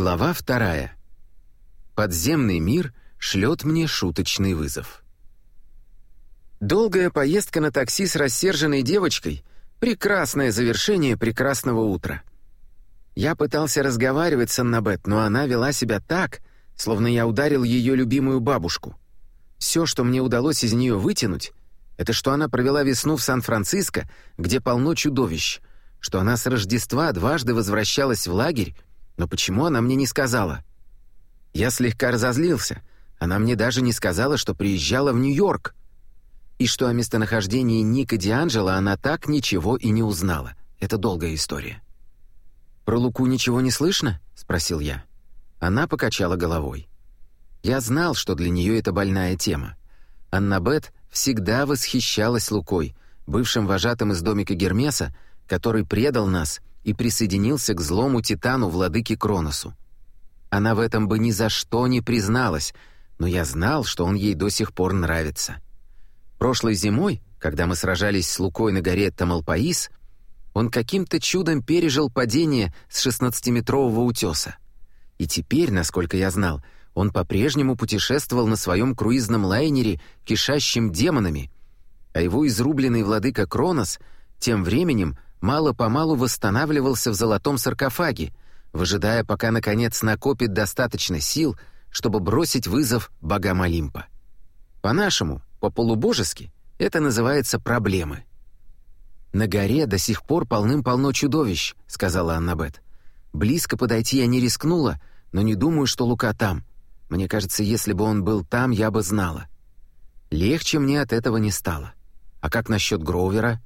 Глава вторая. Подземный мир шлет мне шуточный вызов. Долгая поездка на такси с рассерженной девочкой — прекрасное завершение прекрасного утра. Я пытался разговаривать с Аннабет, но она вела себя так, словно я ударил ее любимую бабушку. Все, что мне удалось из нее вытянуть, это что она провела весну в Сан-Франциско, где полно чудовищ, что она с Рождества дважды возвращалась в лагерь, но почему она мне не сказала? Я слегка разозлился. Она мне даже не сказала, что приезжала в Нью-Йорк. И что о местонахождении Ника Дианджело она так ничего и не узнала. Это долгая история. «Про Луку ничего не слышно?» — спросил я. Она покачала головой. Я знал, что для нее это больная тема. Аннабет всегда восхищалась Лукой, бывшим вожатым из домика Гермеса, который предал нас и присоединился к злому титану владыке Кроносу. Она в этом бы ни за что не призналась, но я знал, что он ей до сих пор нравится. Прошлой зимой, когда мы сражались с Лукой на горе Тамалпаис, он каким-то чудом пережил падение с 16-метрового утеса. И теперь, насколько я знал, он по-прежнему путешествовал на своем круизном лайнере, кишащим демонами, а его изрубленный владыка Кронос тем временем — мало-помалу восстанавливался в золотом саркофаге, выжидая, пока, наконец, накопит достаточно сил, чтобы бросить вызов богам Олимпа. По-нашему, по-полубожески, это называется проблемы. «На горе до сих пор полным-полно чудовищ», — сказала Аннабет. «Близко подойти я не рискнула, но не думаю, что Лука там. Мне кажется, если бы он был там, я бы знала». Легче мне от этого не стало. А как насчет Гроувера?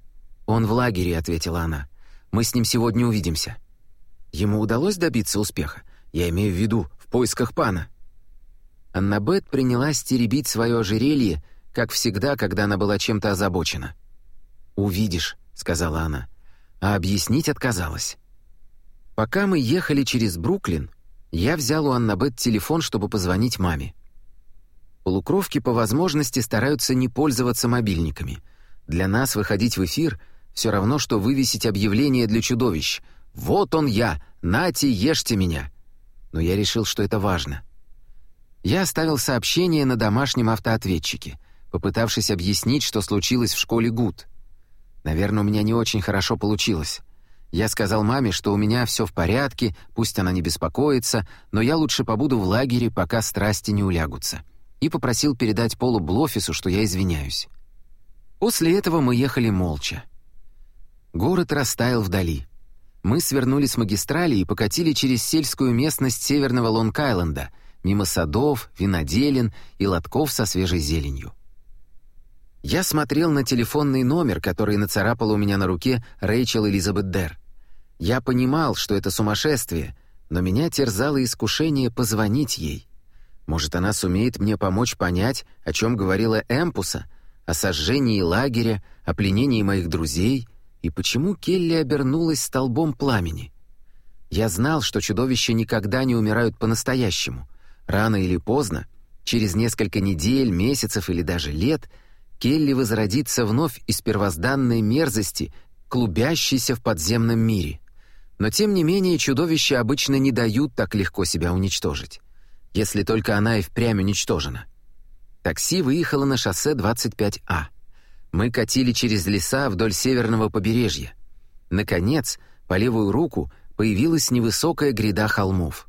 «Он в лагере», — ответила она. «Мы с ним сегодня увидимся». Ему удалось добиться успеха? Я имею в виду, в поисках пана. Аннабет принялась теребить свое ожерелье, как всегда, когда она была чем-то озабочена. «Увидишь», — сказала она, а объяснить отказалась. Пока мы ехали через Бруклин, я взял у Аннабет телефон, чтобы позвонить маме. Полукровки по возможности стараются не пользоваться мобильниками. Для нас выходить в эфир — все равно, что вывесить объявление для чудовищ. «Вот он я! Нате, ешьте меня!» Но я решил, что это важно. Я оставил сообщение на домашнем автоответчике, попытавшись объяснить, что случилось в школе Гуд. Наверное, у меня не очень хорошо получилось. Я сказал маме, что у меня все в порядке, пусть она не беспокоится, но я лучше побуду в лагере, пока страсти не улягутся. И попросил передать Полу Блофису, что я извиняюсь. После этого мы ехали молча. Город растаял вдали. Мы свернули с магистрали и покатили через сельскую местность северного Лонг-Айленда, мимо садов, виноделин и лотков со свежей зеленью. Я смотрел на телефонный номер, который нацарапала у меня на руке Рэйчел Элизабет Дер. Я понимал, что это сумасшествие, но меня терзало искушение позвонить ей. Может, она сумеет мне помочь понять, о чем говорила Эмпуса, о сожжении лагеря, о пленении моих друзей — и почему Келли обернулась столбом пламени? Я знал, что чудовища никогда не умирают по-настоящему. Рано или поздно, через несколько недель, месяцев или даже лет, Келли возродится вновь из первозданной мерзости, клубящейся в подземном мире. Но тем не менее чудовища обычно не дают так легко себя уничтожить. Если только она и впрямь уничтожена. Такси выехало на шоссе 25А. Мы катили через леса вдоль северного побережья. Наконец, по левую руку появилась невысокая гряда холмов.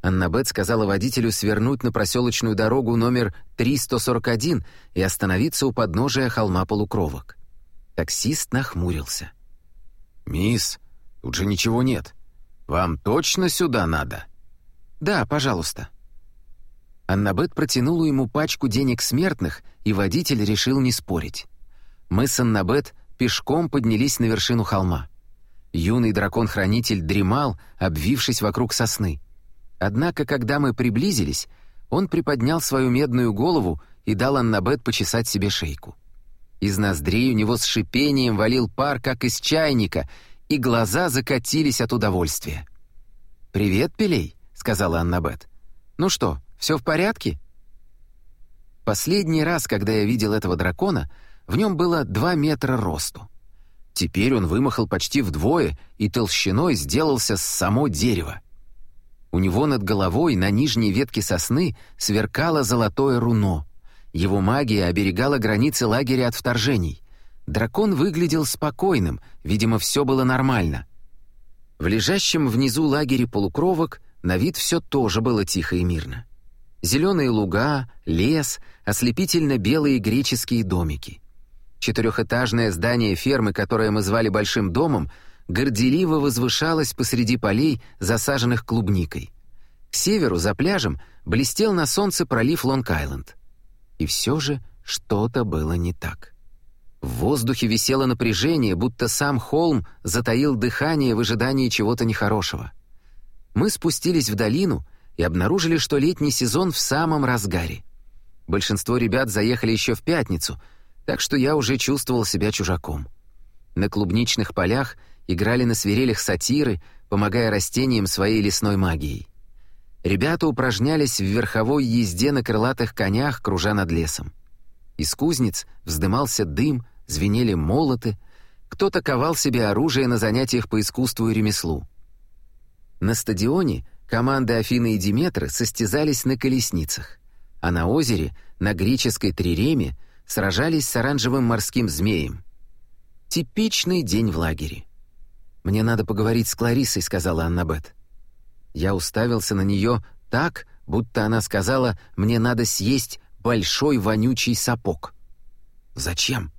Аннабет сказала водителю свернуть на проселочную дорогу номер 341 и остановиться у подножия холма полукровок. Таксист нахмурился. «Мисс, тут же ничего нет. Вам точно сюда надо?» «Да, пожалуйста». Аннабет протянула ему пачку денег смертных, и водитель решил не спорить. Мы с Аннабет пешком поднялись на вершину холма. Юный дракон-хранитель дремал, обвившись вокруг сосны. Однако, когда мы приблизились, он приподнял свою медную голову и дал Аннабет почесать себе шейку. Из ноздрей у него с шипением валил пар, как из чайника, и глаза закатились от удовольствия. «Привет, Пелей», — сказала Аннабет. «Ну что, все в порядке?» Последний раз, когда я видел этого дракона — в нем было два метра росту. Теперь он вымахал почти вдвое и толщиной сделался с само дерево. У него над головой на нижней ветке сосны сверкало золотое руно. Его магия оберегала границы лагеря от вторжений. Дракон выглядел спокойным, видимо, все было нормально. В лежащем внизу лагере полукровок на вид все тоже было тихо и мирно. Зеленые луга, лес, ослепительно белые греческие домики. Четырехэтажное здание фермы, которое мы звали Большим домом, горделиво возвышалось посреди полей, засаженных клубникой. К северу, за пляжем, блестел на солнце пролив Лонг-Айленд. И все же что-то было не так. В воздухе висело напряжение, будто сам холм затаил дыхание в ожидании чего-то нехорошего. Мы спустились в долину и обнаружили, что летний сезон в самом разгаре. Большинство ребят заехали еще в пятницу, так что я уже чувствовал себя чужаком. На клубничных полях играли на свирелях сатиры, помогая растениям своей лесной магией. Ребята упражнялись в верховой езде на крылатых конях, кружа над лесом. Из кузнец вздымался дым, звенели молоты, кто-то ковал себе оружие на занятиях по искусству и ремеслу. На стадионе команды Афины и Диметры состязались на колесницах, а на озере, на греческой триреме, сражались с оранжевым морским змеем. Типичный день в лагере. «Мне надо поговорить с Кларисой», — сказала Аннабет. Я уставился на нее так, будто она сказала «мне надо съесть большой вонючий сапог». «Зачем?»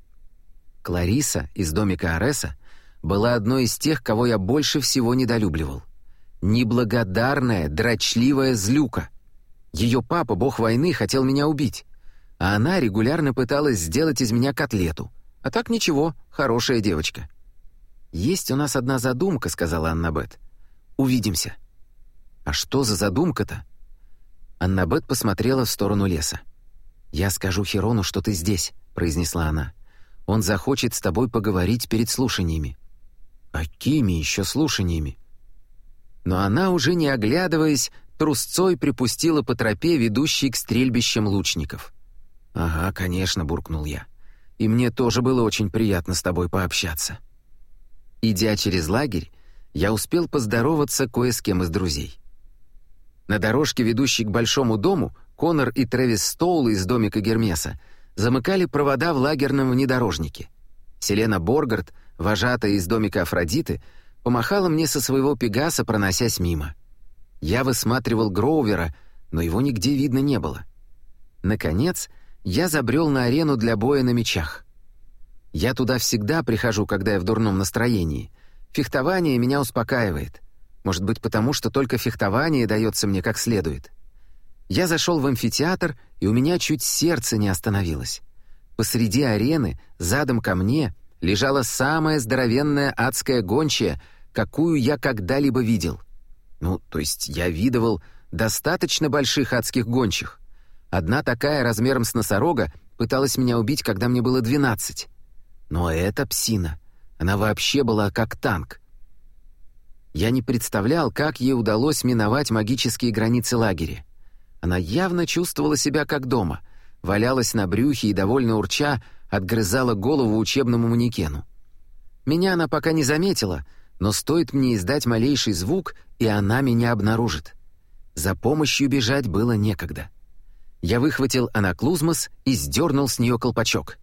Клариса из домика Ареса была одной из тех, кого я больше всего недолюбливал. Неблагодарная, дрочливая злюка. Ее папа, бог войны, хотел меня убить, а она регулярно пыталась сделать из меня котлету. А так ничего, хорошая девочка. «Есть у нас одна задумка», — сказала Аннабет. «Увидимся». «А что за задумка-то?» Аннабет посмотрела в сторону леса. «Я скажу Херону, что ты здесь», — произнесла она. Он захочет с тобой поговорить перед слушаниями». «Какими еще слушаниями?» Но она, уже не оглядываясь, трусцой припустила по тропе, ведущей к стрельбищам лучников. «Ага, конечно», — буркнул я. «И мне тоже было очень приятно с тобой пообщаться». Идя через лагерь, я успел поздороваться кое с кем из друзей. На дорожке, ведущей к большому дому, Конор и Трэвис Стоул из домика Гермеса замыкали провода в лагерном внедорожнике. Селена Боргард, вожатая из домика Афродиты, помахала мне со своего пегаса, проносясь мимо. Я высматривал Гроувера, но его нигде видно не было. Наконец, я забрел на арену для боя на мечах. Я туда всегда прихожу, когда я в дурном настроении. Фехтование меня успокаивает. Может быть, потому что только фехтование дается мне как следует. Я зашел в амфитеатр, и у меня чуть сердце не остановилось. Посреди арены, задом ко мне, лежала самая здоровенная адская гончая, какую я когда-либо видел. Ну, то есть я видывал достаточно больших адских гончих. Одна такая размером с носорога пыталась меня убить, когда мне было двенадцать. Но эта псина, она вообще была как танк. Я не представлял, как ей удалось миновать магические границы лагеря. Она явно чувствовала себя как дома, валялась на брюхе и, довольно урча, отгрызала голову учебному манекену. Меня она пока не заметила, но стоит мне издать малейший звук, и она меня обнаружит. За помощью бежать было некогда. Я выхватил анаклузмос и сдернул с нее колпачок.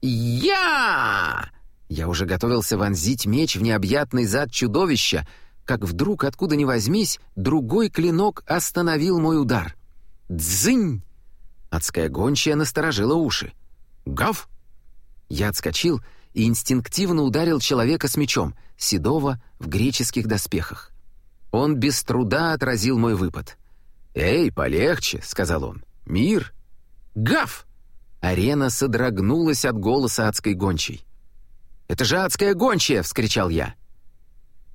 «Я!» Я уже готовился вонзить меч в необъятный зад чудовища, как вдруг, откуда ни возьмись, другой клинок остановил мой удар. «Дзынь!» Адская гончая насторожила уши. «Гав!» Я отскочил и инстинктивно ударил человека с мечом, седого в греческих доспехах. Он без труда отразил мой выпад. «Эй, полегче», — сказал он. «Мир!» «Гав!» Арена содрогнулась от голоса адской гончей. «Это же адская гончая!» — вскричал я.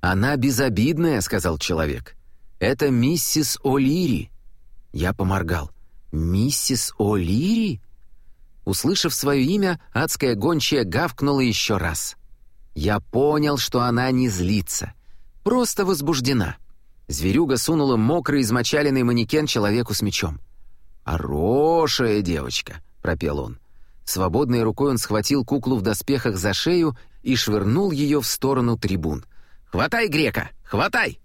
«Она безобидная», — сказал человек. «Это миссис О'Лири». Я поморгал. «Миссис О'Лири?» Услышав свое имя, адская гончая гавкнула еще раз. Я понял, что она не злится. Просто возбуждена. Зверюга сунула мокрый измочаленный манекен человеку с мечом. «Хорошая девочка», — пропел он. Свободной рукой он схватил куклу в доспехах за шею и швырнул ее в сторону трибун. «Хватай, грека! Хватай!»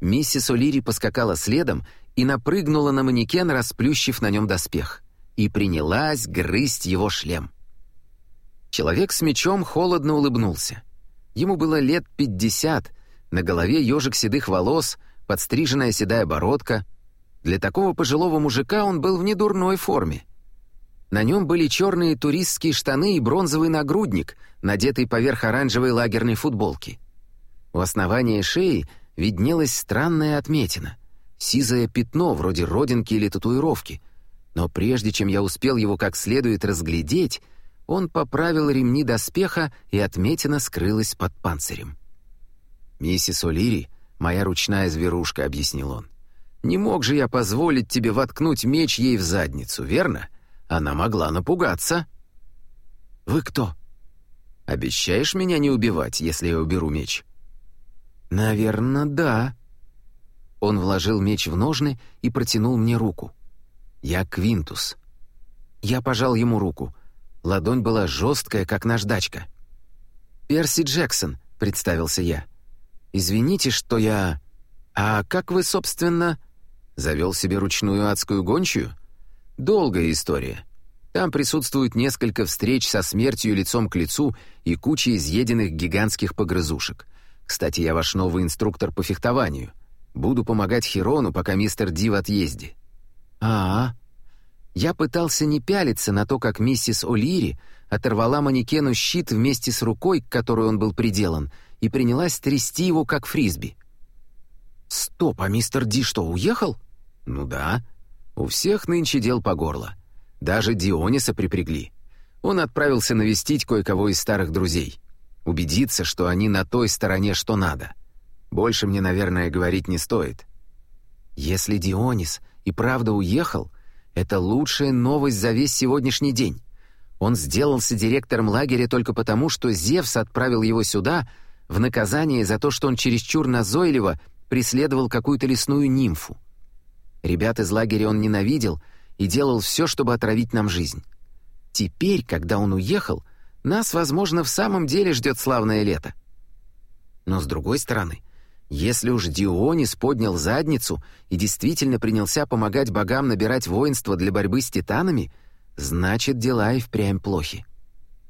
Миссис О'Лири поскакала следом и напрыгнула на манекен, расплющив на нем доспех, и принялась грызть его шлем. Человек с мечом холодно улыбнулся. Ему было лет пятьдесят, на голове ежик седых волос, подстриженная седая бородка. Для такого пожилого мужика он был в недурной форме. На нем были черные туристские штаны и бронзовый нагрудник, надетый поверх оранжевой лагерной футболки. У основания шеи виднелась странная отметина, сизое пятно вроде родинки или татуировки. Но прежде чем я успел его как следует разглядеть, он поправил ремни доспеха, и отметина скрылась под панцирем. «Миссис О'Лири — моя ручная зверушка», — объяснил он. «Не мог же я позволить тебе воткнуть меч ей в задницу, верно? Она могла напугаться». «Вы кто?» «Обещаешь меня не убивать, если я уберу меч?» «Наверное, да». Он вложил меч в ножны и протянул мне руку. «Я Квинтус». Я пожал ему руку. Ладонь была жесткая, как наждачка. «Перси Джексон», — представился я. «Извините, что я...» «А как вы, собственно...» «Завел себе ручную адскую гончую?» «Долгая история. Там присутствует несколько встреч со смертью лицом к лицу и куча изъеденных гигантских погрызушек. Кстати, я ваш новый инструктор по фехтованию. Буду помогать Хирону, пока мистер Ди в отъезде». «А, -а. Я пытался не пялиться на то, как миссис О'Лири оторвала манекену щит вместе с рукой, к которой он был приделан, и принялась трясти его, как фрисби. «Стоп, а мистер Ди что, уехал?» «Ну да. У всех нынче дел по горло. Даже Диониса припрягли. Он отправился навестить кое-кого из старых друзей убедиться, что они на той стороне, что надо. Больше мне, наверное, говорить не стоит. Если Дионис и правда уехал, это лучшая новость за весь сегодняшний день. Он сделался директором лагеря только потому, что Зевс отправил его сюда в наказание за то, что он чересчур назойливо преследовал какую-то лесную нимфу. Ребят из лагеря он ненавидел и делал все, чтобы отравить нам жизнь. Теперь, когда он уехал, нас, возможно, в самом деле ждет славное лето. Но с другой стороны, если уж Дионис поднял задницу и действительно принялся помогать богам набирать воинство для борьбы с титанами, значит, дела и впрямь плохи.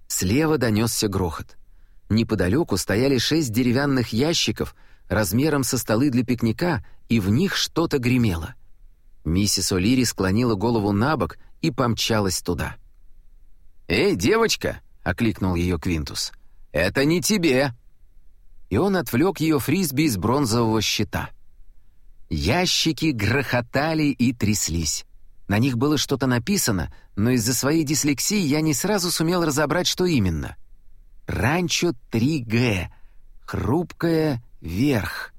Слева донесся грохот. Неподалеку стояли шесть деревянных ящиков размером со столы для пикника, и в них что-то гремело. Миссис О'Лири склонила голову на бок и помчалась туда. «Эй, девочка!» — окликнул ее Квинтус. «Это не тебе!» И он отвлек ее фрисби из бронзового щита. Ящики грохотали и тряслись. На них было что-то написано, но из-за своей дислексии я не сразу сумел разобрать, что именно. «Ранчо 3Г. Хрупкая верх».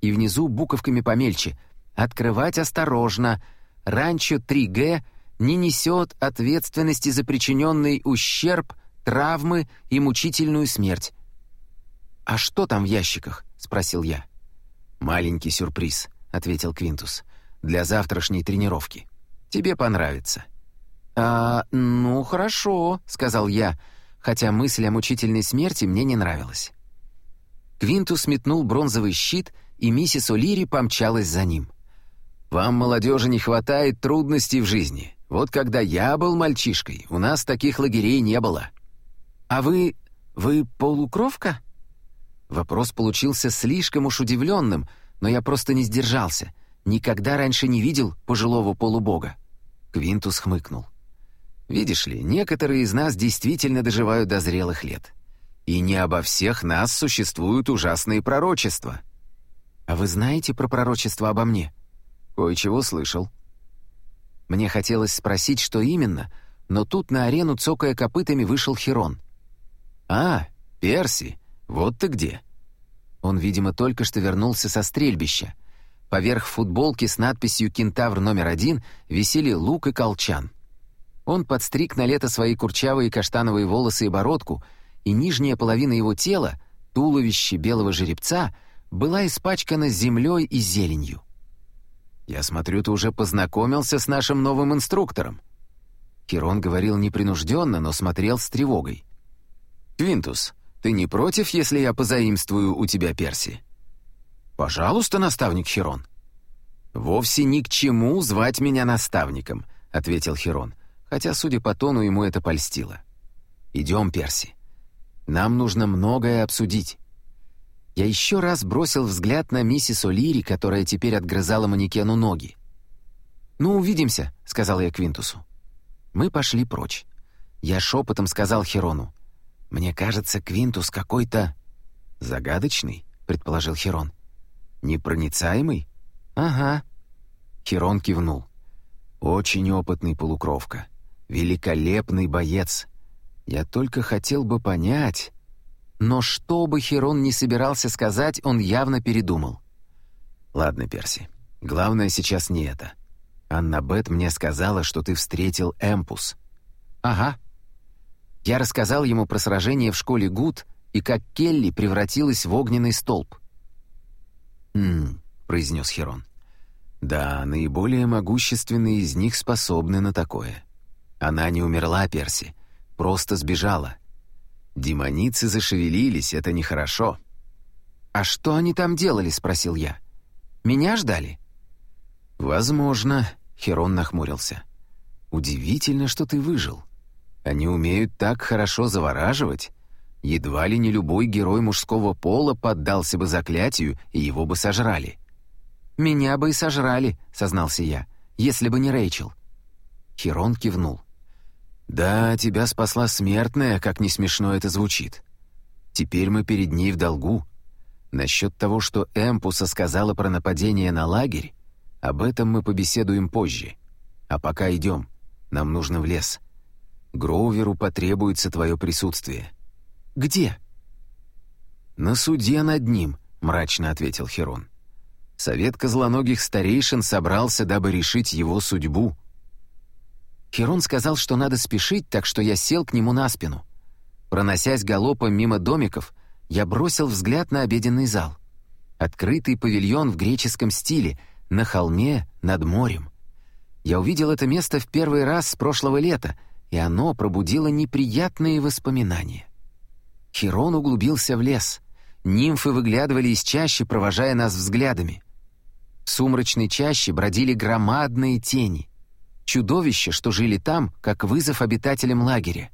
И внизу буковками помельче. «Открывать осторожно. Ранчо 3Г не несет ответственности за причиненный ущерб травмы и мучительную смерть. «А что там в ящиках?» — спросил я. «Маленький сюрприз», — ответил Квинтус, — «для завтрашней тренировки. Тебе понравится». «А, ну, хорошо», — сказал я, хотя мысль о мучительной смерти мне не нравилась. Квинтус метнул бронзовый щит, и миссис О'Лири помчалась за ним. «Вам, молодежи, не хватает трудностей в жизни. Вот когда я был мальчишкой, у нас таких лагерей не было. «А вы... вы полукровка?» Вопрос получился слишком уж удивленным, но я просто не сдержался. Никогда раньше не видел пожилого полубога. Квинтус хмыкнул. «Видишь ли, некоторые из нас действительно доживают до зрелых лет. И не обо всех нас существуют ужасные пророчества». «А вы знаете про пророчество обо мне?» «Кое-чего слышал». Мне хотелось спросить, что именно, но тут на арену, цокая копытами, вышел Херон — «А, Перси, вот ты где!» Он, видимо, только что вернулся со стрельбища. Поверх футболки с надписью «Кентавр номер один» висели лук и колчан. Он подстриг на лето свои курчавые каштановые волосы и бородку, и нижняя половина его тела, туловище белого жеребца, была испачкана землей и зеленью. «Я смотрю, ты уже познакомился с нашим новым инструктором». Херон говорил непринужденно, но смотрел с тревогой. «Квинтус, ты не против, если я позаимствую у тебя Перси?» «Пожалуйста, наставник Херон». «Вовсе ни к чему звать меня наставником», — ответил Херон, хотя, судя по тону, ему это польстило. «Идем, Перси. Нам нужно многое обсудить». Я еще раз бросил взгляд на миссис О'Лири, которая теперь отгрызала манекену ноги. «Ну, увидимся», — сказал я Квинтусу. Мы пошли прочь. Я шепотом сказал Херону. «Мне кажется, Квинтус какой-то...» «Загадочный», — предположил Херон. «Непроницаемый?» «Ага». Херон кивнул. «Очень опытный полукровка. Великолепный боец. Я только хотел бы понять...» Но что бы Херон не собирался сказать, он явно передумал. «Ладно, Перси, главное сейчас не это. Анна Бет мне сказала, что ты встретил Эмпус». «Ага». Я рассказал ему про сражение в школе Гуд и как Келли превратилась в огненный столб. «Хм», — произнес Херон. «Да, наиболее могущественные из них способны на такое. Она не умерла, Перси, просто сбежала. Демоницы зашевелились, это нехорошо». «А что они там делали?» — спросил я. «Меня ждали?» «Возможно», — Херон нахмурился. «Удивительно, что ты выжил. Они умеют так хорошо завораживать. Едва ли не любой герой мужского пола поддался бы заклятию, и его бы сожрали». «Меня бы и сожрали», — сознался я, — «если бы не Рэйчел». Херон кивнул. «Да, тебя спасла смертная, как не смешно это звучит. Теперь мы перед ней в долгу. Насчет того, что Эмпуса сказала про нападение на лагерь, об этом мы побеседуем позже. А пока идем, нам нужно в лес. Гроуверу потребуется твое присутствие». «Где?» «На суде над ним», — мрачно ответил Херон. «Совет козлоногих старейшин собрался, дабы решить его судьбу». Херон сказал, что надо спешить, так что я сел к нему на спину. Проносясь галопом мимо домиков, я бросил взгляд на обеденный зал. Открытый павильон в греческом стиле, на холме над морем. Я увидел это место в первый раз с прошлого лета, и оно пробудило неприятные воспоминания. Херон углубился в лес. Нимфы выглядывали из чащи, провожая нас взглядами. В сумрачной чаще бродили громадные тени чудовища, что жили там, как вызов обитателям лагеря.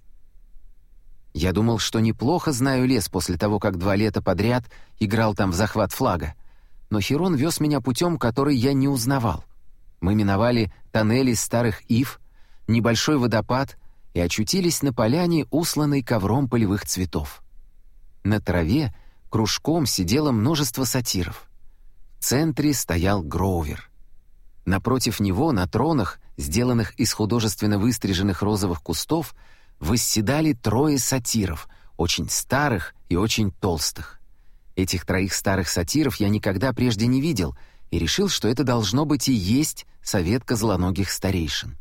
Я думал, что неплохо знаю лес после того, как два лета подряд играл там в захват флага, но Херон вез меня путем, который я не узнавал. Мы миновали тоннели старых ив, небольшой водопад и очутились на поляне, усланной ковром полевых цветов. На траве кружком сидело множество сатиров. В центре стоял Гроувер. Напротив него на тронах сделанных из художественно выстриженных розовых кустов, восседали трое сатиров, очень старых и очень толстых. Этих троих старых сатиров я никогда прежде не видел и решил, что это должно быть и есть совет козлоногих старейшин.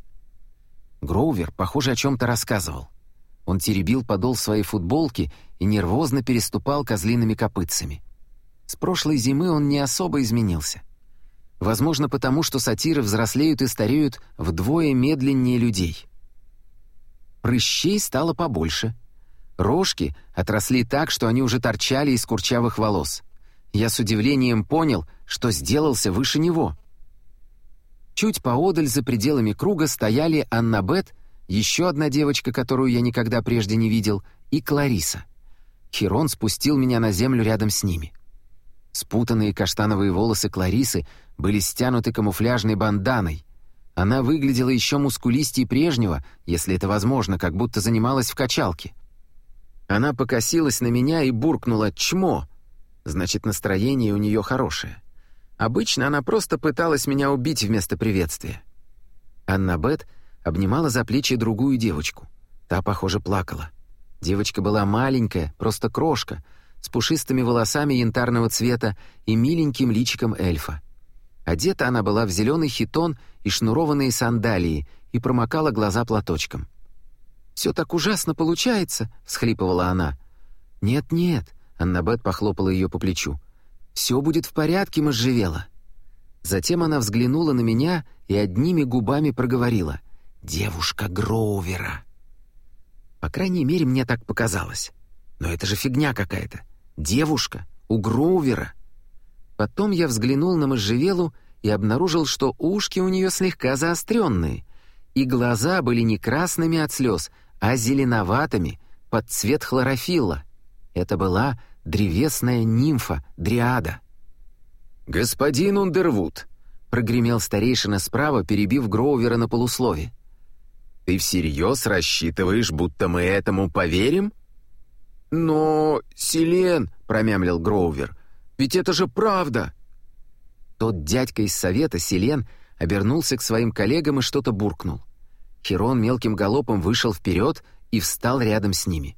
Гроувер, похоже, о чем-то рассказывал. Он теребил подол своей футболки и нервозно переступал козлиными копытцами. С прошлой зимы он не особо изменился — Возможно, потому что сатиры взрослеют и стареют вдвое медленнее людей. Прыщей стало побольше. Рожки отросли так, что они уже торчали из курчавых волос. Я с удивлением понял, что сделался выше него. Чуть поодаль за пределами круга стояли Аннабет, еще одна девочка, которую я никогда прежде не видел, и Клариса. Хирон спустил меня на землю рядом с ними. Спутанные каштановые волосы Кларисы были стянуты камуфляжной банданой. Она выглядела еще мускулистей прежнего, если это возможно, как будто занималась в качалке. Она покосилась на меня и буркнула «Чмо!» Значит, настроение у нее хорошее. Обычно она просто пыталась меня убить вместо приветствия. Анна Бет обнимала за плечи другую девочку. Та, похоже, плакала. Девочка была маленькая, просто крошка, с пушистыми волосами янтарного цвета и миленьким личиком эльфа. Одета она была в зеленый хитон и шнурованные сандалии и промокала глаза платочком. «Все так ужасно получается», — всхлипывала она. «Нет-нет», — Аннабет похлопала ее по плечу. «Все будет в порядке, можжевела». Затем она взглянула на меня и одними губами проговорила. «Девушка Гроувера». По крайней мере, мне так показалось. Но это же фигня какая-то. Девушка у Гроувера. Потом я взглянул на можжевелу и обнаружил, что ушки у нее слегка заостренные, и глаза были не красными от слез, а зеленоватыми, под цвет хлорофилла. Это была древесная нимфа, дриада. «Господин Ундервуд», — прогремел старейшина справа, перебив Гроувера на полуслове. «Ты всерьез рассчитываешь, будто мы этому поверим?» «Но, Селен», — промямлил Гроувер, — «ведь это же правда!» Тот дядька из совета, Селен, обернулся к своим коллегам и что-то буркнул. Херон мелким галопом вышел вперед и встал рядом с ними.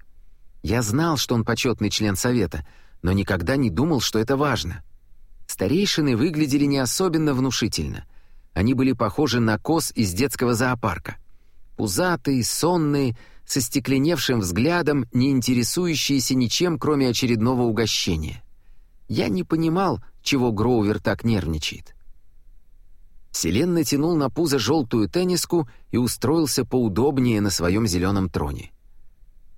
Я знал, что он почетный член совета, но никогда не думал, что это важно. Старейшины выглядели не особенно внушительно. Они были похожи на коз из детского зоопарка. Пузатые, сонные, со стекленевшим взглядом, не интересующиеся ничем, кроме очередного угощения. Я не понимал, чего Гроувер так нервничает. Селен натянул на пузо желтую тенниску и устроился поудобнее на своем зеленом троне.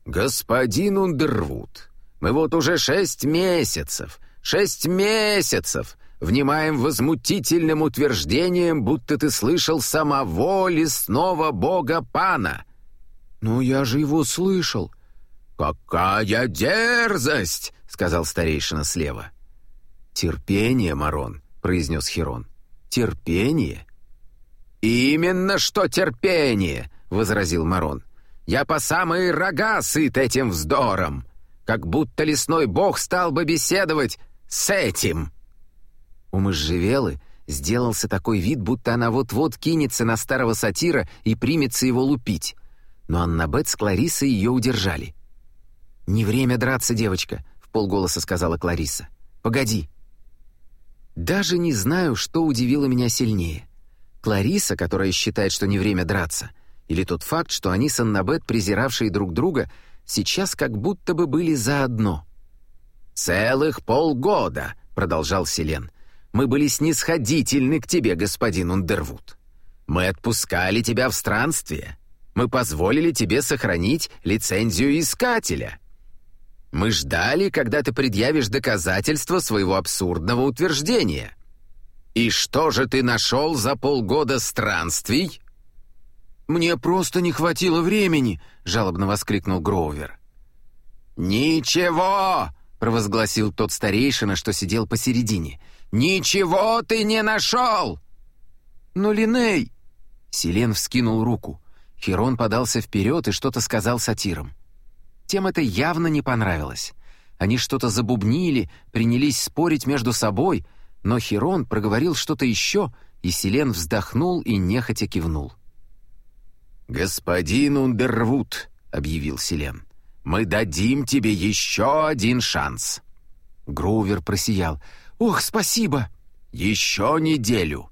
«Господин Ундервуд, мы вот уже шесть месяцев, шесть месяцев внимаем возмутительным утверждением, будто ты слышал самого лесного бога Пана». «Ну, я же его слышал». «Какая дерзость!» — сказал старейшина слева. «Терпение, Марон», — произнес Херон. «Терпение?» «Именно что терпение!» — возразил Марон. «Я по самые рога сыт этим вздором, как будто лесной бог стал бы беседовать с этим!» У можжевелы сделался такой вид, будто она вот-вот кинется на старого сатира и примется его лупить. Но Аннабет с Кларисой ее удержали. «Не время драться, девочка», — в полголоса сказала Клариса. «Погоди». Даже не знаю, что удивило меня сильнее. Клариса, которая считает, что не время драться, или тот факт, что они с Аннабет, презиравшие друг друга, сейчас как будто бы были заодно. «Целых полгода», — продолжал Селен, — «мы были снисходительны к тебе, господин Ундервуд. Мы отпускали тебя в странствие. Мы позволили тебе сохранить лицензию искателя». Мы ждали, когда ты предъявишь доказательства своего абсурдного утверждения. И что же ты нашел за полгода странствий?» «Мне просто не хватило времени», — жалобно воскликнул Гроувер. «Ничего!» — провозгласил тот старейшина, что сидел посередине. «Ничего ты не нашел!» «Но Линей...» Селен вскинул руку. Херон подался вперед и что-то сказал сатирам. Тем это явно не понравилось. Они что-то забубнили, принялись спорить между собой, но Хирон проговорил что-то еще, и Селен вздохнул и нехотя кивнул. «Господин Ундервуд», — объявил Селен, — «мы дадим тебе еще один шанс». Грувер просиял. «Ох, спасибо!» «Еще неделю».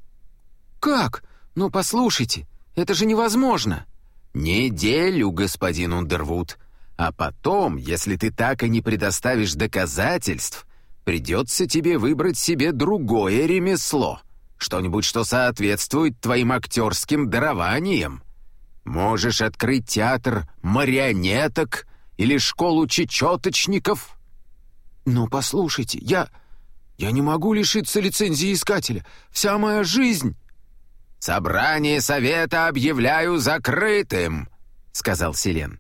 «Как? Ну, послушайте, это же невозможно!» «Неделю, господин Ундервуд. А потом, если ты так и не предоставишь доказательств, придется тебе выбрать себе другое ремесло, что-нибудь, что соответствует твоим актерским дарованиям. Можешь открыть театр марионеток или школу чечеточников. Но послушайте, я... я не могу лишиться лицензии искателя. Вся моя жизнь... «Собрание совета объявляю закрытым», — сказал Селен.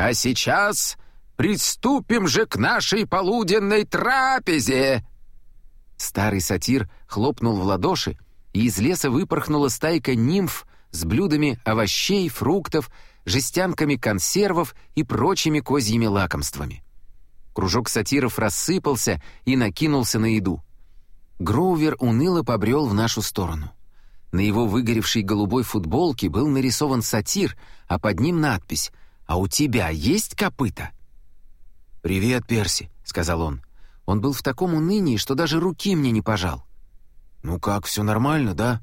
А сейчас приступим же к нашей полуденной трапезе!» Старый сатир хлопнул в ладоши, и из леса выпорхнула стайка нимф с блюдами овощей, фруктов, жестянками консервов и прочими козьими лакомствами. Кружок сатиров рассыпался и накинулся на еду. Гроувер уныло побрел в нашу сторону. На его выгоревшей голубой футболке был нарисован сатир, а под ним надпись «А у тебя есть копыта?» «Привет, Перси», — сказал он. Он был в таком унынии, что даже руки мне не пожал. «Ну как, все нормально, да?»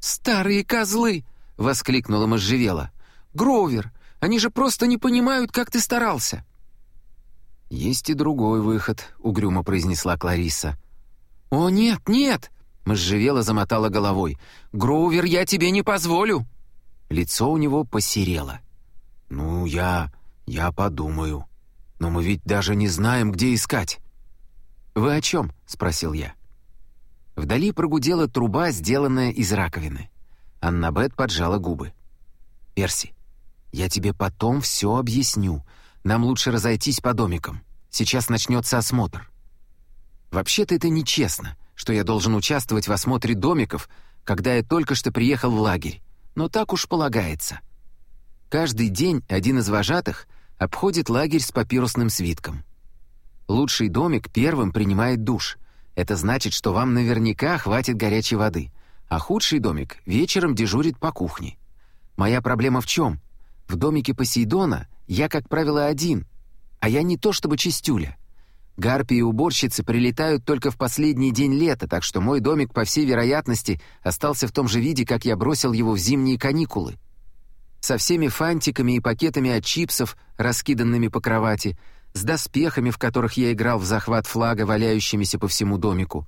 «Старые козлы!» — воскликнула можжевела. «Гровер, они же просто не понимают, как ты старался!» «Есть и другой выход», — угрюмо произнесла Клариса. «О, нет, нет!» — можжевела замотала головой. «Гроувер, я тебе не позволю!» Лицо у него посерело. «Ну, я... я подумаю. Но мы ведь даже не знаем, где искать». «Вы о чем?» — спросил я. Вдали прогудела труба, сделанная из раковины. Аннабет поджала губы. «Перси, я тебе потом все объясню. Нам лучше разойтись по домикам. Сейчас начнется осмотр». «Вообще-то это нечестно, что я должен участвовать в осмотре домиков, когда я только что приехал в лагерь, но так уж полагается». Каждый день один из вожатых обходит лагерь с папирусным свитком. Лучший домик первым принимает душ. Это значит, что вам наверняка хватит горячей воды, а худший домик вечером дежурит по кухне. Моя проблема в чем? В домике Посейдона я, как правило, один, а я не то чтобы чистюля. Гарпии и уборщицы прилетают только в последний день лета, так что мой домик, по всей вероятности, остался в том же виде, как я бросил его в зимние каникулы со всеми фантиками и пакетами от чипсов, раскиданными по кровати, с доспехами, в которых я играл в захват флага, валяющимися по всему домику.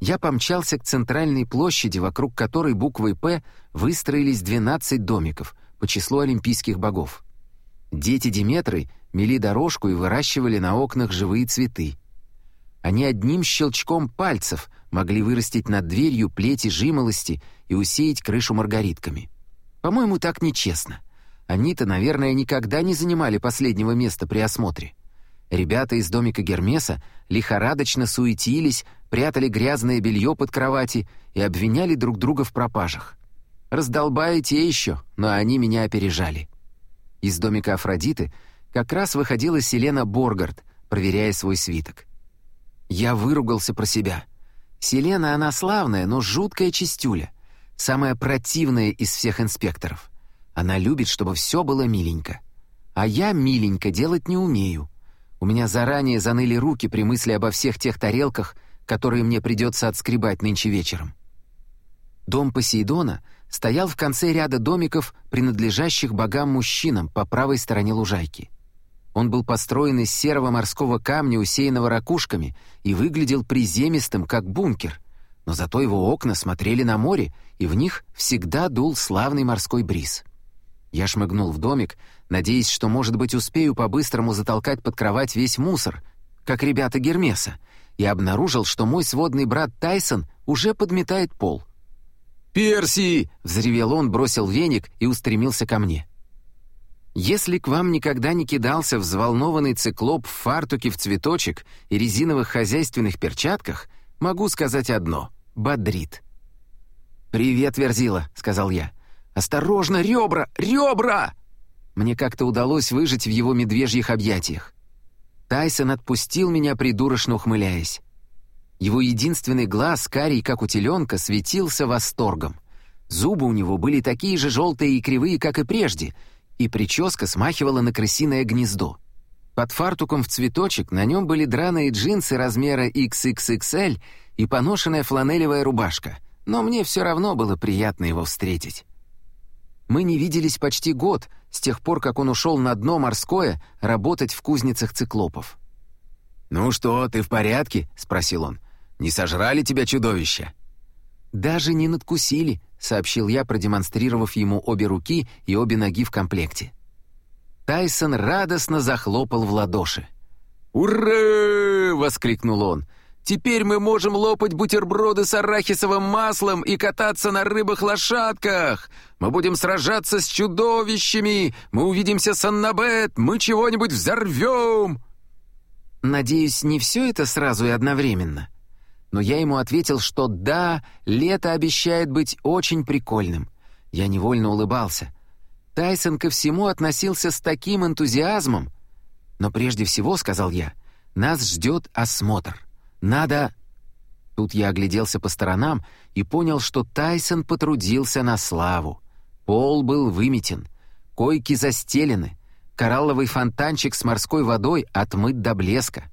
Я помчался к центральной площади, вокруг которой буквой «П» выстроились 12 домиков по числу олимпийских богов. Дети Диметры мели дорожку и выращивали на окнах живые цветы. Они одним щелчком пальцев могли вырастить над дверью плети жимолости и усеять крышу маргаритками. По-моему, так нечестно. Они-то, наверное, никогда не занимали последнего места при осмотре. Ребята из домика Гермеса лихорадочно суетились, прятали грязное белье под кровати и обвиняли друг друга в пропажах. Раздолбая те еще, но они меня опережали. Из домика Афродиты как раз выходила Селена Боргард, проверяя свой свиток. Я выругался про себя. Селена, она славная, но жуткая чистюля самая противная из всех инспекторов. Она любит, чтобы все было миленько. А я миленько делать не умею. У меня заранее заныли руки при мысли обо всех тех тарелках, которые мне придется отскребать нынче вечером. Дом Посейдона стоял в конце ряда домиков, принадлежащих богам-мужчинам по правой стороне лужайки. Он был построен из серого морского камня, усеянного ракушками, и выглядел приземистым, как бункер, но зато его окна смотрели на море, и в них всегда дул славный морской бриз. Я шмыгнул в домик, надеясь, что, может быть, успею по-быстрому затолкать под кровать весь мусор, как ребята Гермеса, и обнаружил, что мой сводный брат Тайсон уже подметает пол. «Перси!» — взревел он, бросил веник и устремился ко мне. Если к вам никогда не кидался взволнованный циклоп в фартуке в цветочек и резиновых хозяйственных перчатках, могу сказать одно — бодрит. «Привет, Верзила», — сказал я. «Осторожно, ребра! Ребра!» Мне как-то удалось выжить в его медвежьих объятиях. Тайсон отпустил меня, придурочно ухмыляясь. Его единственный глаз, карий, как у теленка, светился восторгом. Зубы у него были такие же желтые и кривые, как и прежде, и прическа смахивала на крысиное гнездо. Под фартуком в цветочек на нем были драные джинсы размера XXXL и поношенная фланелевая рубашка — но мне все равно было приятно его встретить. Мы не виделись почти год, с тех пор, как он ушел на дно морское работать в кузницах циклопов. «Ну что, ты в порядке?» — спросил он. «Не сожрали тебя чудовища?» «Даже не надкусили», — сообщил я, продемонстрировав ему обе руки и обе ноги в комплекте. Тайсон радостно захлопал в ладоши. «Ура!» — воскликнул он. Теперь мы можем лопать бутерброды с арахисовым маслом и кататься на рыбах-лошадках. Мы будем сражаться с чудовищами. Мы увидимся с Аннабет. Мы чего-нибудь взорвем. Надеюсь, не все это сразу и одновременно. Но я ему ответил, что да, лето обещает быть очень прикольным. Я невольно улыбался. Тайсон ко всему относился с таким энтузиазмом. Но прежде всего, сказал я, нас ждет осмотр. Надо...» Тут я огляделся по сторонам и понял, что Тайсон потрудился на славу. Пол был выметен, койки застелены, коралловый фонтанчик с морской водой отмыт до блеска.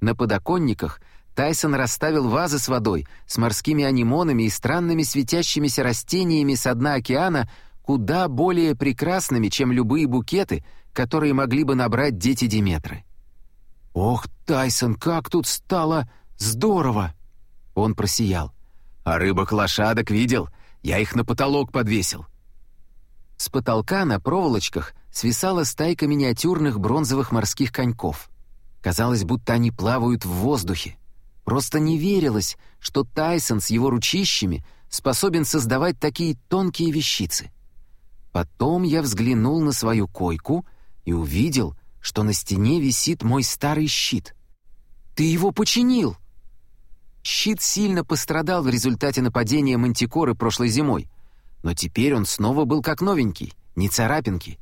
На подоконниках Тайсон расставил вазы с водой, с морскими анимонами и странными светящимися растениями со дна океана, куда более прекрасными, чем любые букеты, которые могли бы набрать дети Диметры. «Ох, Тайсон, как тут стало Здорово!» Он просиял. «А рыбок-лошадок видел? Я их на потолок подвесил». С потолка на проволочках свисала стайка миниатюрных бронзовых морских коньков. Казалось, будто они плавают в воздухе. Просто не верилось, что Тайсон с его ручищами способен создавать такие тонкие вещицы. Потом я взглянул на свою койку и увидел, что на стене висит мой старый щит. «Ты его починил!» Щит сильно пострадал в результате нападения мантикоры прошлой зимой, но теперь он снова был как новенький, не царапинки.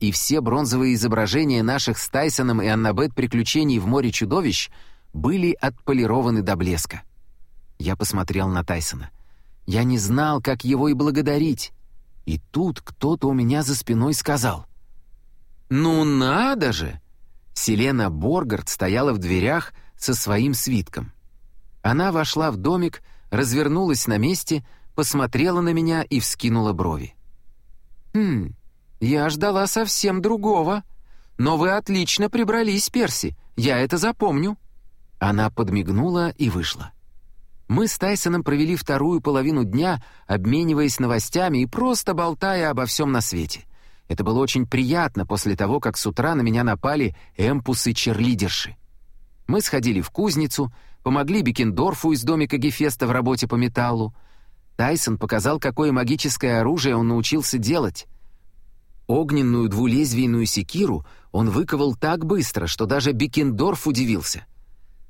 И все бронзовые изображения наших с Тайсоном и Аннабет приключений в море чудовищ были отполированы до блеска. Я посмотрел на Тайсона. Я не знал, как его и благодарить. И тут кто-то у меня за спиной сказал. «Ну надо же!» Селена Боргард стояла в дверях со своим свитком. Она вошла в домик, развернулась на месте, посмотрела на меня и вскинула брови. «Хм, я ждала совсем другого. Но вы отлично прибрались, Перси, я это запомню». Она подмигнула и вышла. Мы с Тайсоном провели вторую половину дня, обмениваясь новостями и просто болтая обо всем на свете. Это было очень приятно после того, как с утра на меня напали эмпусы-черлидерши. Мы сходили в кузницу, помогли Бекендорфу из домика Гефеста в работе по металлу. Тайсон показал, какое магическое оружие он научился делать. Огненную двулезвийную секиру он выковал так быстро, что даже Бекендорф удивился.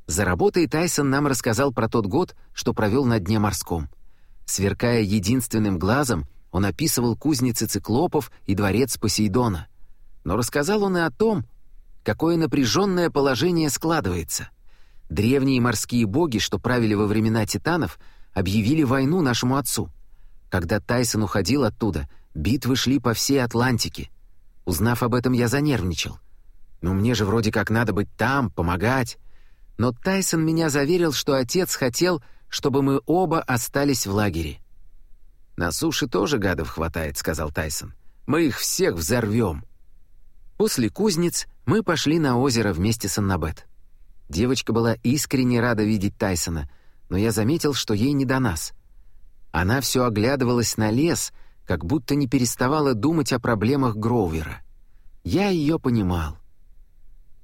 За работой Тайсон нам рассказал про тот год, что провел на дне морском. Сверкая единственным глазом, он описывал кузницы циклопов и дворец Посейдона. Но рассказал он и о том, какое напряженное положение складывается. Древние морские боги, что правили во времена титанов, объявили войну нашему отцу. Когда Тайсон уходил оттуда, битвы шли по всей Атлантике. Узнав об этом, я занервничал. «Ну мне же вроде как надо быть там, помогать». Но Тайсон меня заверил, что отец хотел, чтобы мы оба остались в лагере. «На суше тоже гадов хватает», — сказал Тайсон. «Мы их всех взорвем». После кузнец мы пошли на озеро вместе с Аннабет. Девочка была искренне рада видеть Тайсона, но я заметил, что ей не до нас. Она все оглядывалась на лес, как будто не переставала думать о проблемах Гроувера. Я ее понимал.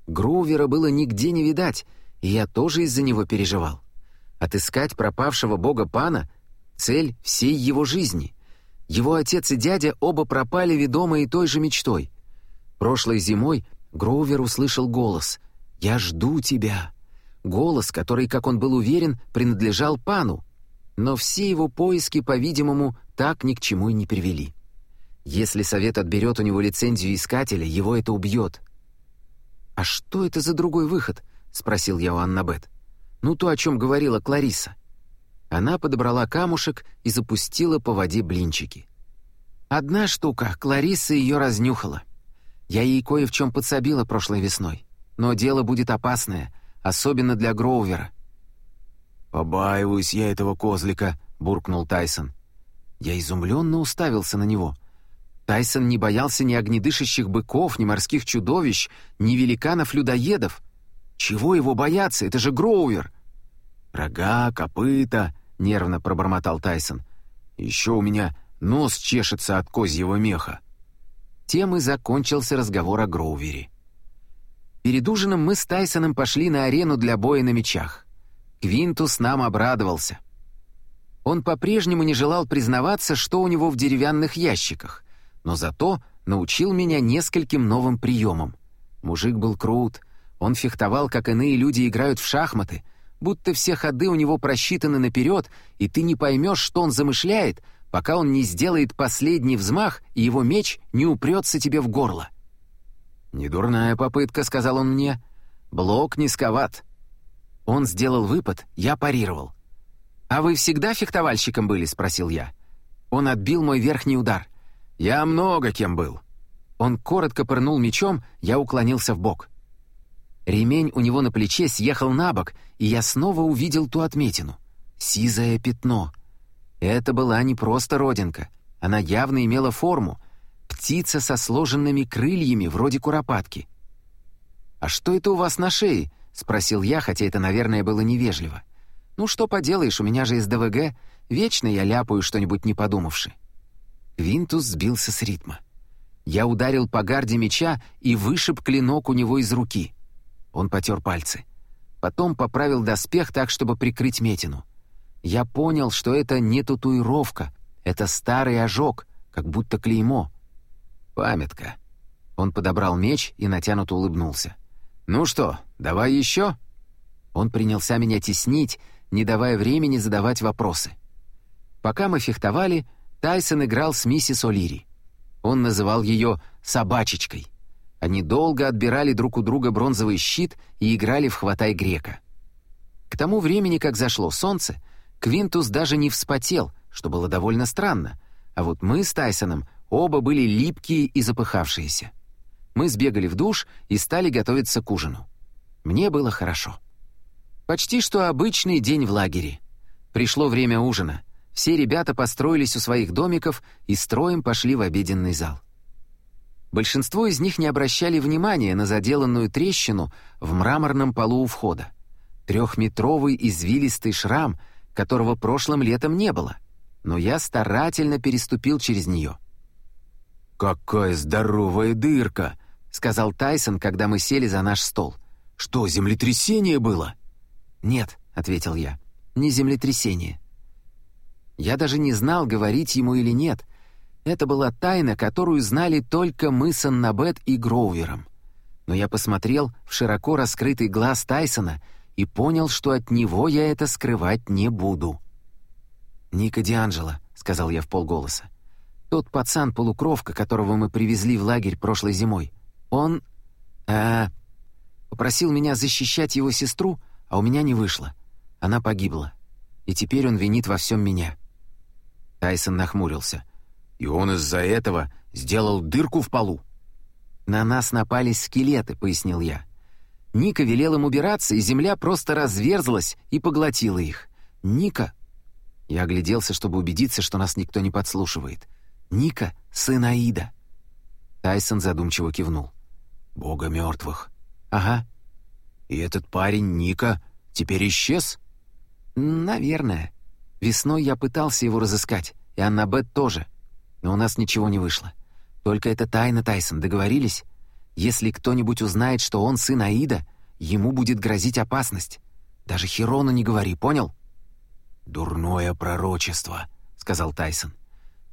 Гроувера было нигде не видать, и я тоже из-за него переживал. Отыскать пропавшего бога Пана цель всей его жизни. Его отец и дядя оба пропали, ведомые той же мечтой. Прошлой зимой Гроувер услышал голос «Я жду тебя». Голос, который, как он был уверен, принадлежал пану. Но все его поиски, по-видимому, так ни к чему и не привели. Если совет отберет у него лицензию искателя, его это убьет. «А что это за другой выход?» — спросил я у Аннабет. «Ну, то, о чем говорила Клариса». Она подобрала камушек и запустила по воде блинчики. Одна штука, Клариса ее разнюхала. Я ей кое в чем подсобила прошлой весной. Но дело будет опасное, особенно для Гроувера. «Побаиваюсь я этого козлика», — буркнул Тайсон. Я изумленно уставился на него. Тайсон не боялся ни огнедышащих быков, ни морских чудовищ, ни великанов-людоедов. Чего его бояться? Это же Гроувер! «Рога, копыта», — нервно пробормотал Тайсон. «Еще у меня нос чешется от козьего меха». Тем и закончился разговор о Гроувере. Перед ужином мы с Тайсоном пошли на арену для боя на мечах. Квинтус нам обрадовался. Он по-прежнему не желал признаваться, что у него в деревянных ящиках, но зато научил меня нескольким новым приемам. Мужик был крут, он фехтовал, как иные люди играют в шахматы — будто все ходы у него просчитаны наперед, и ты не поймешь, что он замышляет, пока он не сделает последний взмах, и его меч не упрется тебе в горло. «Недурная попытка», — сказал он мне. «Блок низковат». Он сделал выпад, я парировал. «А вы всегда фехтовальщиком были?» — спросил я. Он отбил мой верхний удар. «Я много кем был». Он коротко пырнул мечом, я уклонился в бок. Ремень у него на плече съехал на бок, и я снова увидел ту отметину. Сизое пятно. Это была не просто родинка. Она явно имела форму. Птица со сложенными крыльями, вроде куропатки. «А что это у вас на шее?» — спросил я, хотя это, наверное, было невежливо. «Ну что поделаешь, у меня же из ДВГ. Вечно я ляпаю что-нибудь не подумавши». Винтус сбился с ритма. Я ударил по гарде меча и вышиб клинок у него из руки — он потер пальцы. потом поправил доспех так, чтобы прикрыть метину. Я понял, что это не татуировка, это старый ожог, как будто клеймо. Памятка. Он подобрал меч и натянуто улыбнулся. «Ну что, давай еще?» Он принялся меня теснить, не давая времени задавать вопросы. Пока мы фехтовали, Тайсон играл с миссис О'Лири. Он называл ее «собачечкой». Они долго отбирали друг у друга бронзовый щит и играли в «хватай грека». К тому времени, как зашло солнце, Квинтус даже не вспотел, что было довольно странно, а вот мы с Тайсоном оба были липкие и запыхавшиеся. Мы сбегали в душ и стали готовиться к ужину. Мне было хорошо. Почти что обычный день в лагере. Пришло время ужина. Все ребята построились у своих домиков и строем пошли в обеденный зал. Большинство из них не обращали внимания на заделанную трещину в мраморном полу у входа. Трехметровый извилистый шрам, которого прошлым летом не было. Но я старательно переступил через нее. «Какая здоровая дырка!» — сказал Тайсон, когда мы сели за наш стол. «Что, землетрясение было?» «Нет», — ответил я, — «не землетрясение». Я даже не знал, говорить ему или нет. Это была тайна, которую знали только мы с Аннабет и Гроувером. Но я посмотрел в широко раскрытый глаз Тайсона и понял, что от него я это скрывать не буду. «Ника Дианджело», — сказал я в полголоса. «Тот пацан-полукровка, которого мы привезли в лагерь прошлой зимой. Он... а попросил меня защищать его сестру, а у меня не вышло. Она погибла. И теперь он винит во всем меня». Тайсон нахмурился. «И он из-за этого сделал дырку в полу?» «На нас напали скелеты», — пояснил я. Ника велел им убираться, и земля просто разверзлась и поглотила их. «Ника...» Я огляделся, чтобы убедиться, что нас никто не подслушивает. «Ника — сын Аида». Тайсон задумчиво кивнул. «Бога мертвых». «Ага». «И этот парень, Ника, теперь исчез?» «Наверное. Весной я пытался его разыскать, и Аннабет тоже, но у нас ничего не вышло. Только это тайна, Тайсон, договорились? Если кто-нибудь узнает, что он сын Аида, ему будет грозить опасность. Даже Хирону не говори, понял?» «Дурное пророчество», — сказал Тайсон.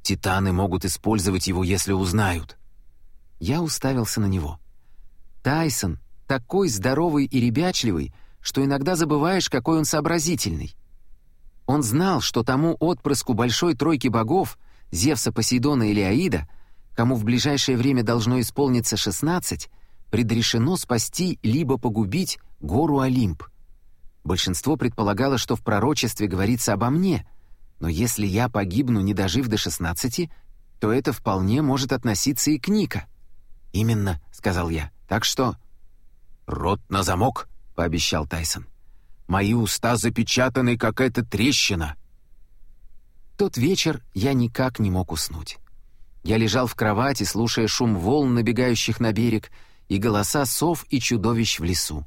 «Титаны могут использовать его, если узнают». Я уставился на него. Тайсон такой здоровый и ребячливый, что иногда забываешь, какой он сообразительный. Он знал, что тому отпрыску большой тройки богов, Зевса, Посейдона или Аида, кому в ближайшее время должно исполниться 16, предрешено спасти либо погубить гору Олимп. Большинство предполагало, что в пророчестве говорится обо мне, но если я погибну, не дожив до 16, то это вполне может относиться и к Ника. «Именно», — сказал я, — «так что...» «Рот на замок», — пообещал Тайсон. Мои уста запечатаны, как эта трещина». Тот вечер я никак не мог уснуть. Я лежал в кровати, слушая шум волн, набегающих на берег, и голоса сов и чудовищ в лесу.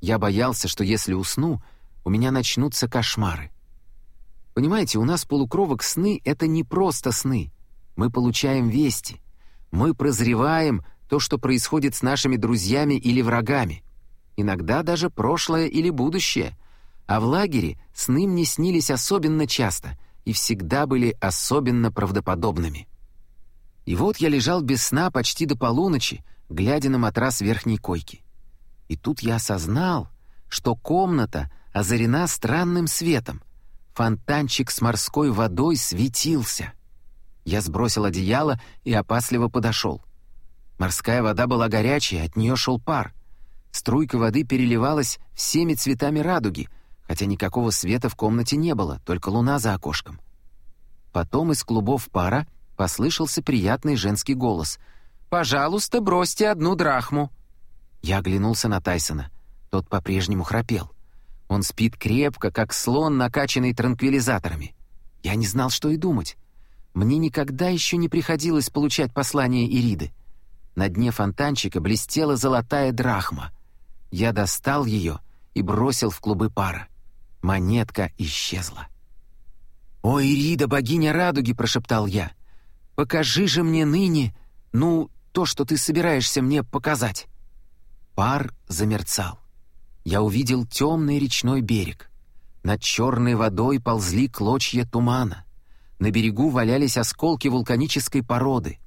Я боялся, что если усну, у меня начнутся кошмары. Понимаете, у нас полукровок сны — это не просто сны. Мы получаем вести. Мы прозреваем то, что происходит с нашими друзьями или врагами иногда даже прошлое или будущее, а в лагере сны мне снились особенно часто и всегда были особенно правдоподобными. И вот я лежал без сна почти до полуночи, глядя на матрас верхней койки. И тут я осознал, что комната озарена странным светом. Фонтанчик с морской водой светился. Я сбросил одеяло и опасливо подошел. Морская вода была горячая, от нее шел пар — Струйка воды переливалась всеми цветами радуги, хотя никакого света в комнате не было, только луна за окошком. Потом из клубов пара послышался приятный женский голос. «Пожалуйста, бросьте одну драхму». Я оглянулся на Тайсона. Тот по-прежнему храпел. Он спит крепко, как слон, накачанный транквилизаторами. Я не знал, что и думать. Мне никогда еще не приходилось получать послания Ириды. На дне фонтанчика блестела золотая драхма — я достал ее и бросил в клубы пара. Монетка исчезла. «О, Ирида, богиня радуги!» — прошептал я. «Покажи же мне ныне, ну, то, что ты собираешься мне показать». Пар замерцал. я увидел темный речной берег. Над черной водой ползли клочья тумана. На берегу валялись осколки вулканической породы.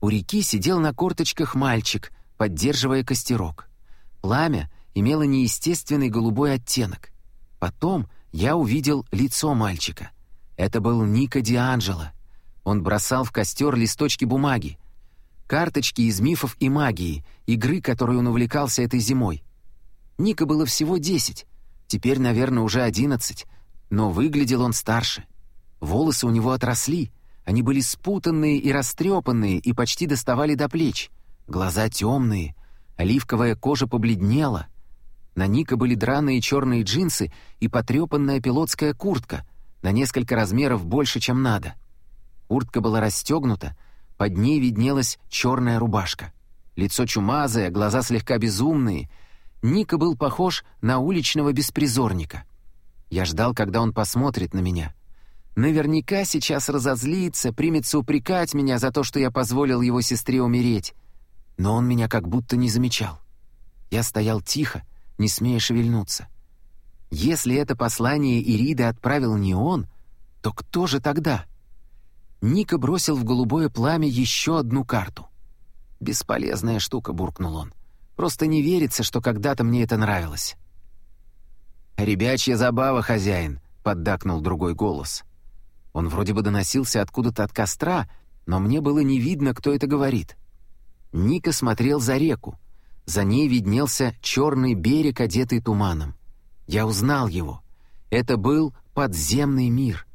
У реки сидел на корточках мальчик, поддерживая костерок. Пламя имело неестественный голубой оттенок. Потом я увидел лицо мальчика. Это был Ника Дианджело. Он бросал в костер листочки бумаги, карточки из мифов и магии, игры, которой он увлекался этой зимой. Ника было всего десять, теперь, наверное, уже одиннадцать, но выглядел он старше. Волосы у него отросли, они были спутанные и растрепанные и почти доставали до плеч. Глаза темные, оливковая кожа побледнела. На Ника были драные черные джинсы и потрепанная пилотская куртка, на несколько размеров больше, чем надо. Куртка была расстегнута, под ней виднелась черная рубашка. Лицо чумазое, глаза слегка безумные. Ника был похож на уличного беспризорника. Я ждал, когда он посмотрит на меня. Наверняка сейчас разозлится, примется упрекать меня за то, что я позволил его сестре умереть. Но он меня как будто не замечал. Я стоял тихо, не смея шевельнуться. Если это послание Ириды отправил не он, то кто же тогда? Ника бросил в голубое пламя еще одну карту. «Бесполезная штука», — буркнул он. «Просто не верится, что когда-то мне это нравилось». «Ребячья забава, хозяин», — поддакнул другой голос. Он вроде бы доносился откуда-то от костра, но мне было не видно, кто это говорит. Ника смотрел за реку. За ней виднелся черный берег, одетый туманом. Я узнал его. Это был подземный мир.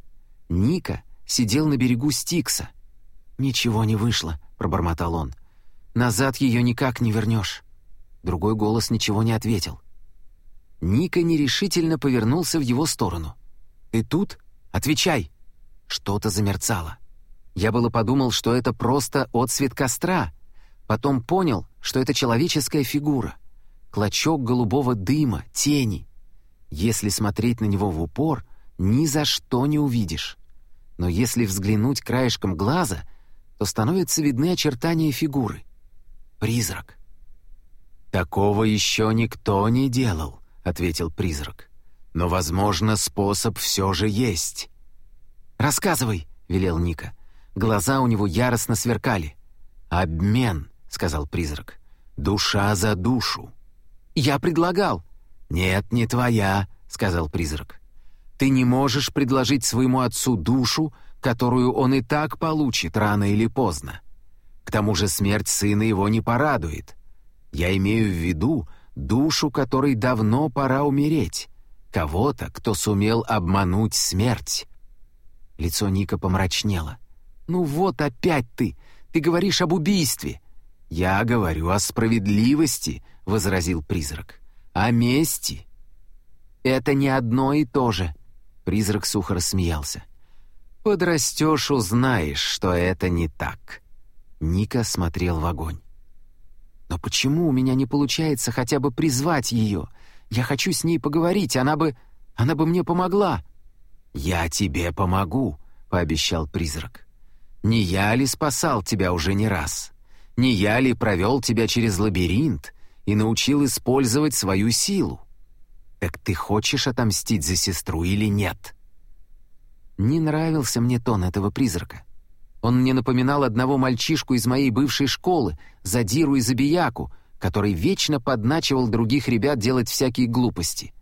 Ника сидел на берегу Стикса. «Ничего не вышло», — пробормотал он. «Назад ее никак не вернешь». Другой голос ничего не ответил. Ника нерешительно повернулся в его сторону. «Ты тут? Отвечай!» Что-то замерцало. Я было подумал, что это просто отсвет костра. Потом понял, что это человеческая фигура. Клочок голубого дыма, тени. Если смотреть на него в упор, ни за что не увидишь. Но если взглянуть краешком глаза, то становятся видны очертания фигуры. Призрак. «Такого еще никто не делал», — ответил призрак. «Но, возможно, способ все же есть». «Рассказывай», — велел Ника. Глаза у него яростно сверкали. «Обмен», — сказал призрак. «Душа за душу». «Я предлагал». «Нет, не твоя», — сказал призрак. «Ты не можешь предложить своему отцу душу, которую он и так получит рано или поздно. К тому же смерть сына его не порадует. Я имею в виду душу, которой давно пора умереть, кого-то, кто сумел обмануть смерть». Лицо Ника помрачнело. «Ну вот опять ты! Ты говоришь об убийстве!» «Я говорю о справедливости», — возразил призрак. «О мести». «Это не одно и то же», — призрак сухо рассмеялся. «Подрастешь, узнаешь, что это не так». Ника смотрел в огонь. «Но почему у меня не получается хотя бы призвать ее? Я хочу с ней поговорить, она бы... она бы мне помогла». «Я тебе помогу», — пообещал призрак. «Не я ли спасал тебя уже не раз? Не я ли провел тебя через лабиринт и научил использовать свою силу? Так ты хочешь отомстить за сестру или нет?» Не нравился мне тон этого призрака. Он мне напоминал одного мальчишку из моей бывшей школы, задиру и забияку, который вечно подначивал других ребят делать всякие глупости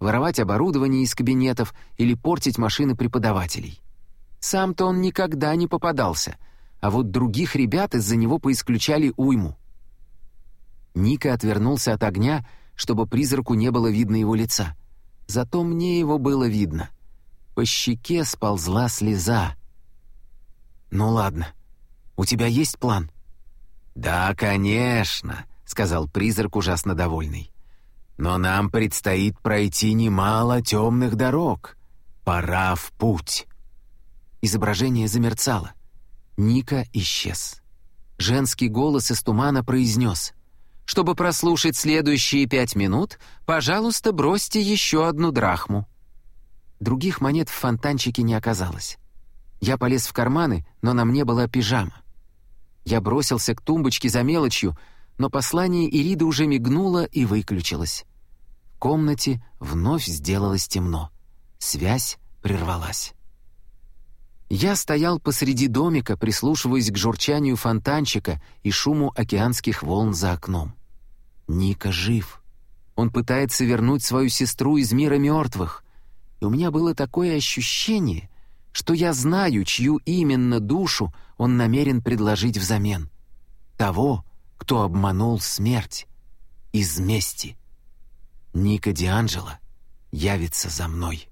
воровать оборудование из кабинетов или портить машины преподавателей. Сам-то он никогда не попадался, а вот других ребят из-за него поисключали уйму. Ника отвернулся от огня, чтобы призраку не было видно его лица. Зато мне его было видно. По щеке сползла слеза. «Ну ладно, у тебя есть план?» «Да, конечно», — сказал призрак ужасно довольный. Но нам предстоит пройти немало темных дорог. Пора в путь». Изображение замерцало. Ника исчез. Женский голос из тумана произнес. «Чтобы прослушать следующие пять минут, пожалуйста, бросьте еще одну драхму». Других монет в фонтанчике не оказалось. Я полез в карманы, но на мне была пижама. Я бросился к тумбочке за мелочью, но послание Ириды уже мигнуло и выключилось. комнате вновь сделалось темно. Связь прервалась. Я стоял посреди домика, прислушиваясь к журчанию фонтанчика и шуму океанских волн за окном. Ника жив. Он пытается вернуть свою сестру из мира мертвых. И у меня было такое ощущение, что я знаю, чью именно душу он намерен предложить взамен. Того, кто обманул смерть из мести. Ника Дианджело явится за мной.